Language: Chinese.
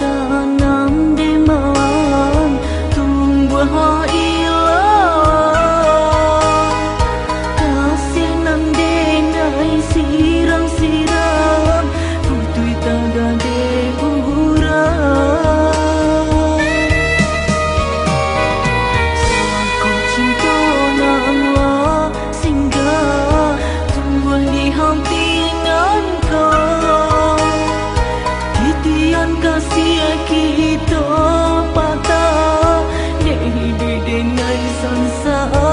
的 sợ